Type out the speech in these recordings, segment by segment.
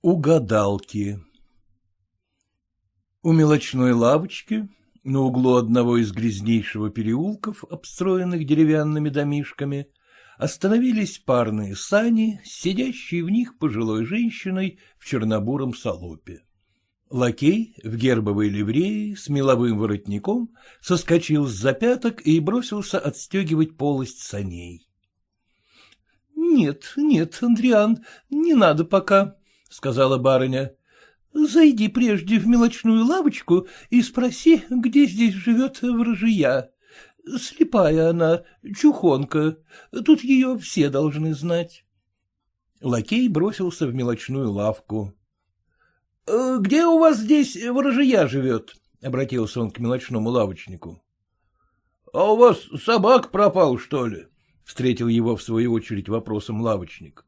Угадалки У мелочной лавочки, на углу одного из грязнейшего переулков, обстроенных деревянными домишками, остановились парные сани, сидящие в них пожилой женщиной в чернобуром салопе. Лакей в гербовой ливреи с меловым воротником соскочил с запяток и бросился отстегивать полость саней. — Нет, нет, Андриан, не надо пока, — сказала барыня. — Зайди прежде в мелочную лавочку и спроси, где здесь живет вражия. Слепая она, чухонка, тут ее все должны знать. Лакей бросился в мелочную лавку. Э, — Где у вас здесь ворожия живет? — обратился он к мелочному лавочнику. — А у вас собак пропал, что ли? — встретил его в свою очередь вопросом лавочник. —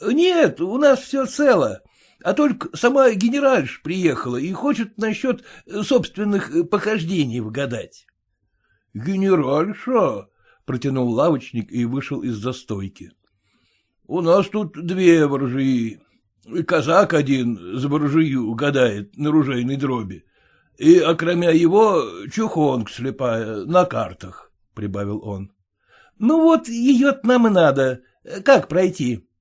Нет, у нас все цело, а только сама генеральш приехала и хочет насчет собственных похождений вгадать. — Генеральша? — протянул лавочник и вышел из застойки. — У нас тут две ворожии. Казак один за буржую гадает на ружейной дроби. И, окромя его, чухонг слепая на картах, — прибавил он. — Ну вот, ее нам и надо. Как пройти? —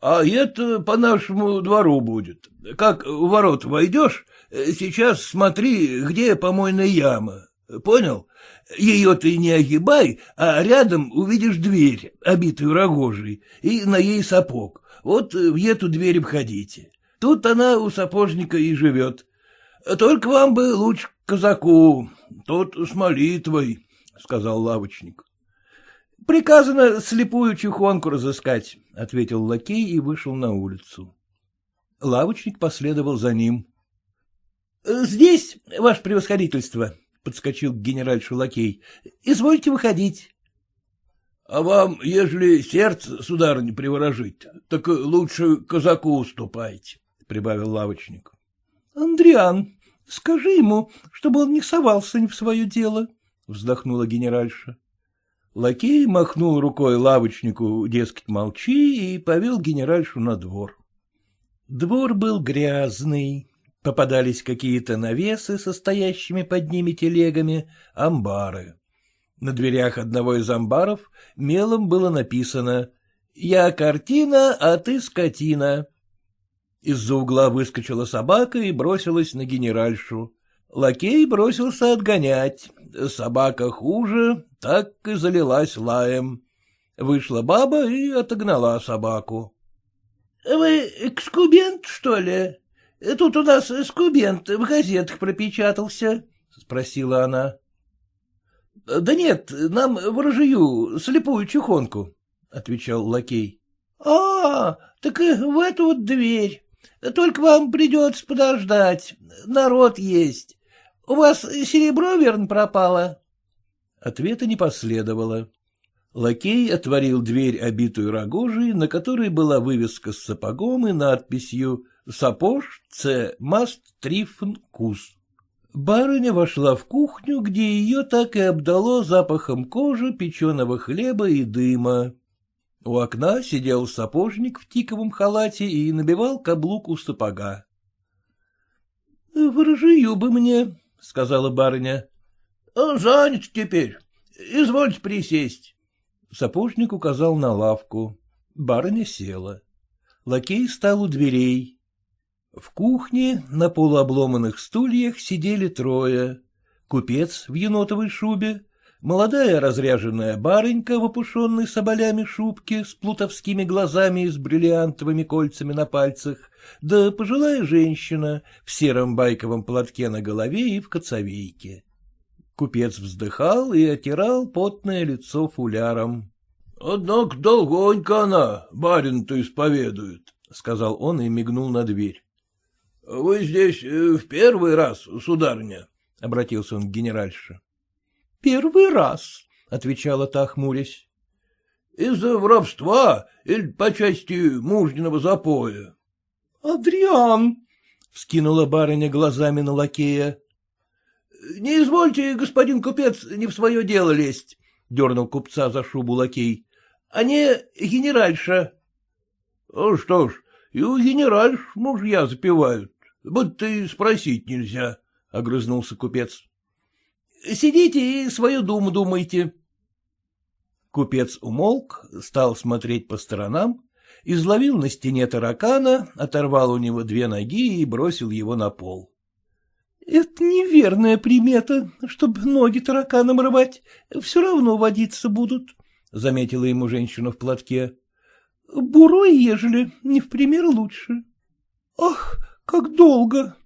А это по нашему двору будет. Как в ворот войдешь, сейчас смотри, где помойная яма. Понял? Ее ты не огибай, а рядом увидишь дверь, обитую рогожей, и на ей сапог. Вот в эту дверь входите. Тут она у сапожника и живет. Только вам бы лучше к казаку, тот с молитвой, — сказал лавочник. — Приказано слепую чухонку разыскать, — ответил лакей и вышел на улицу. Лавочник последовал за ним. — Здесь, ваше превосходительство, — подскочил к генеральшу лакей, — извольте выходить. — А вам, ежели сердце, сударыня, приворожить, так лучше казаку уступайте, — прибавил лавочник. — Андриан, скажи ему, чтобы он не совался не в свое дело, — вздохнула генеральша. Лакей махнул рукой лавочнику, дескать, молчи, и повел генеральшу на двор. Двор был грязный, попадались какие-то навесы, состоящими под ними телегами, амбары. На дверях одного из амбаров мелом было написано «Я картина, а ты скотина». Из-за угла выскочила собака и бросилась на генеральшу. Лакей бросился отгонять. Собака хуже, так и залилась лаем. Вышла баба и отогнала собаку. — Вы экскубент, что ли? Тут у нас скубент в газетах пропечатался, — спросила она. — Да нет, нам ворожию, слепую чухонку, — отвечал лакей. — А, так и в эту вот дверь. Только вам придется подождать, народ есть. У вас серебро, верно, пропало? Ответа не последовало. Лакей отворил дверь, обитую рогожей, на которой была вывеска с сапогом и надписью «Сапож Ц. Маст Трифн Кус». Барыня вошла в кухню, где ее так и обдало запахом кожи, печеного хлеба и дыма. У окна сидел сапожник в тиковом халате и набивал каблук у сапога. — Ворожию бы мне, — сказала барыня. — Занят теперь. Извольте присесть. Сапожник указал на лавку. Барыня села. Лакей стал у дверей. В кухне на полуобломанных стульях сидели трое. Купец в енотовой шубе, молодая разряженная барынька в опушенной соболями шубке с плутовскими глазами и с бриллиантовыми кольцами на пальцах, да пожилая женщина в сером байковом платке на голове и в коцовейке. Купец вздыхал и отирал потное лицо фуляром. — Однако долгонько она, барин-то исповедует, — сказал он и мигнул на дверь. — Вы здесь э, в первый раз, сударыня? — обратился он к генеральше. — Первый раз, — отвечала та, хмурясь. — Из-за воровства или по части мужниного запоя? — Адриан! — вскинула барыня глазами на лакея. — Не извольте, господин купец, не в свое дело лезть, — дернул купца за шубу лакей. — А не генеральша. — Что ж, И у генеральш мужья запивают. Будто и спросить нельзя, — огрызнулся купец. — Сидите и свою думу думайте. Купец умолк, стал смотреть по сторонам, изловил на стене таракана, оторвал у него две ноги и бросил его на пол. — Это неверная примета, чтобы ноги тараканом рвать, все равно водиться будут, — заметила ему женщина в платке. — Бурой, ежели, не в пример лучше. — Ах, как долго!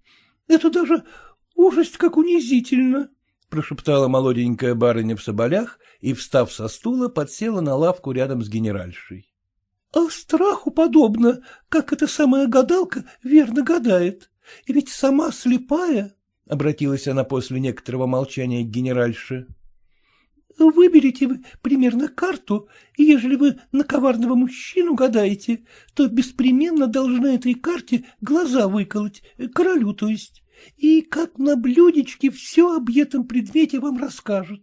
Это даже ужасть как унизительно! — прошептала молоденькая барыня в соболях и, встав со стула, подсела на лавку рядом с генеральшей. — А страху подобно, как эта самая гадалка верно гадает. И ведь сама слепая, — обратилась она после некоторого молчания к генеральше. — Выберите вы примерно карту, и ежели вы на коварного мужчину гадаете, то беспременно должны этой карте глаза выколоть, королю то есть, и как на блюдечке все об этом предмете вам расскажет.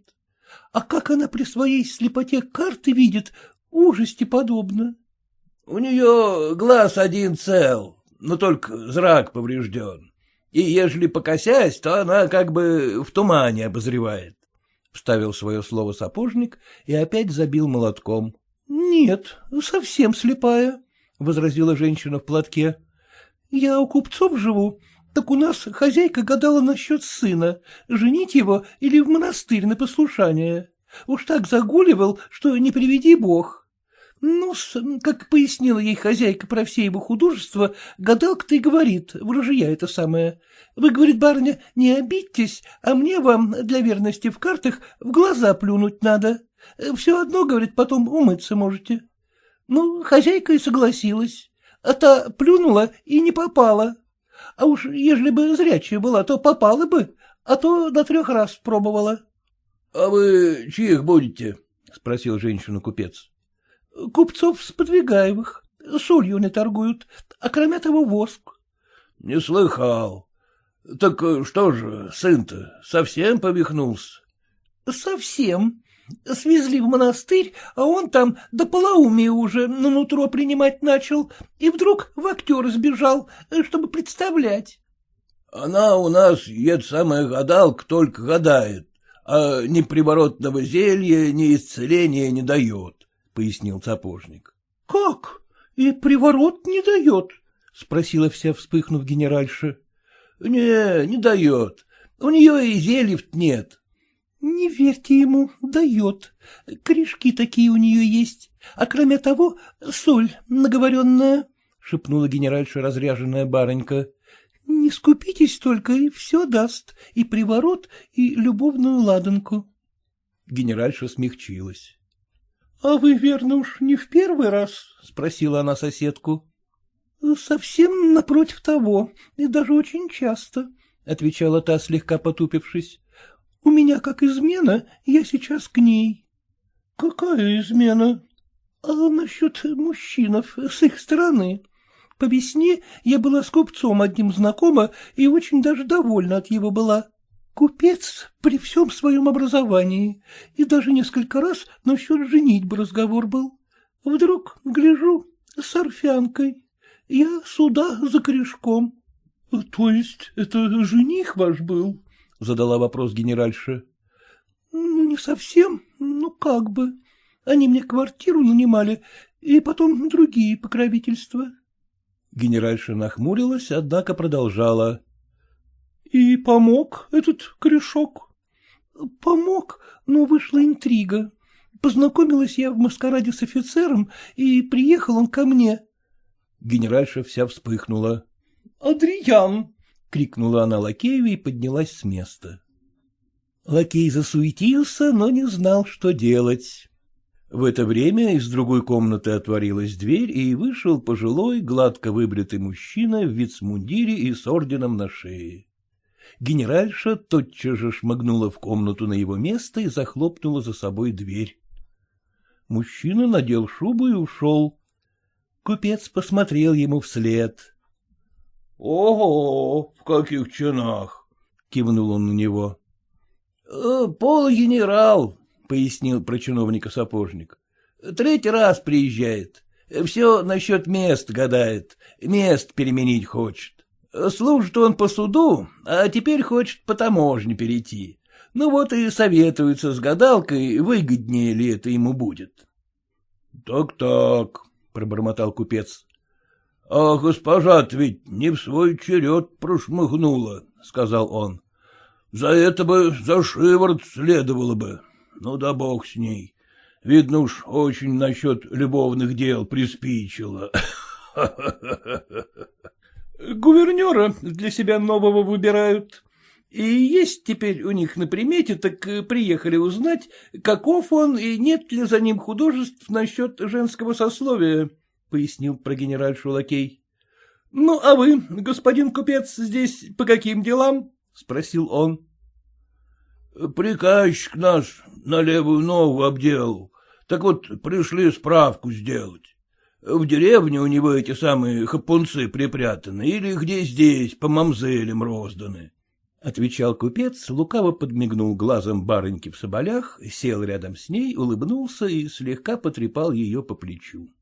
А как она при своей слепоте карты видит, ужасти подобно. У нее глаз один цел, но только зрак поврежден. И ежели покосясь, то она как бы в тумане обозревает. Вставил свое слово сапожник и опять забил молотком. — Нет, совсем слепая, — возразила женщина в платке. — Я у купцов живу, так у нас хозяйка гадала насчет сына, женить его или в монастырь на послушание. Уж так загуливал, что не приведи бог ну как пояснила ей хозяйка про все его художества, гадалка-то и говорит, вражия это самое. Вы, говорит барыня, не обидьтесь, а мне вам для верности в картах в глаза плюнуть надо. Все одно, говорит, потом умыться можете. Ну, хозяйка и согласилась. А та плюнула и не попала. А уж ежели бы зрячая была, то попала бы, а то до трех раз пробовала. — А вы чьих будете? — спросил женщину купец. — Купцов Сподвигаевых. Солью не торгуют, а кроме того воск. — Не слыхал. Так что же, сын-то совсем повихнулся? — Совсем. Свезли в монастырь, а он там до полоумия уже на нутро принимать начал, и вдруг в актер сбежал, чтобы представлять. — Она у нас, ед самая гадалка, только гадает, а ни приворотного зелья, ни исцеления не дает. — пояснил сапожник. — Как? И приворот не дает? — спросила вся, вспыхнув генеральша. — Не, не дает. У нее и зельев нет. — Не верьте ему, дает. Корешки такие у нее есть. А кроме того, соль наговоренная, — шепнула генеральша разряженная барынька. — Не скупитесь только, и все даст, и приворот, и любовную ладанку. Генеральша смягчилась. — А вы, верно, уж не в первый раз? — спросила она соседку. — Совсем напротив того, и даже очень часто, — отвечала та, слегка потупившись. — У меня как измена, я сейчас к ней. — Какая измена? — А насчет мужчинов с их стороны. По весне я была с купцом одним знакома и очень даже довольна от его была. Купец при всем своем образовании, и даже несколько раз насчет женитьбы разговор был. Вдруг, гляжу, с орфянкой. Я сюда за корешком. — То есть это жених ваш был? — задала вопрос генеральша. — Ну, не совсем, ну как бы. Они мне квартиру нанимали, и потом другие покровительства. Генеральша нахмурилась, однако продолжала. — И помог этот корешок? — Помог, но вышла интрига. Познакомилась я в маскараде с офицером, и приехал он ко мне. Генеральша вся вспыхнула. — Адриан! — крикнула она лакею и поднялась с места. Лакей засуетился, но не знал, что делать. В это время из другой комнаты отворилась дверь, и вышел пожилой, гладко выбритый мужчина в вицмундире и с орденом на шее. Генеральша тотчас же шмыгнула в комнату на его место и захлопнула за собой дверь. Мужчина надел шубу и ушел. Купец посмотрел ему вслед. — Ого, в каких чинах! — кивнул он на него. «Э, — Пол-генерал, — пояснил про чиновника сапожник. — Третий раз приезжает. Все насчет мест гадает, мест переменить хочет. Служит он по суду, а теперь хочет по таможне перейти. Ну вот и советуется с гадалкой, выгоднее ли это ему будет. Так — Так-так, — пробормотал купец. — А госпожа-то ведь не в свой черед прошмыгнула, — сказал он. — За это бы за шиворот следовало бы. Ну да бог с ней. Видно уж, очень насчет любовных дел приспичило. Гувернера для себя нового выбирают. И есть теперь у них на примете, так приехали узнать, каков он и нет ли за ним художеств насчет женского сословия, — пояснил про генеральшу лакей. — Ну, а вы, господин купец, здесь по каким делам? — спросил он. — Приказчик наш на левую ногу обделал, так вот пришли справку сделать. В деревне у него эти самые хапунцы припрятаны или где здесь по мамзелям розданы. — отвечал купец, лукаво подмигнул глазом барыньки в соболях, сел рядом с ней, улыбнулся и слегка потрепал ее по плечу.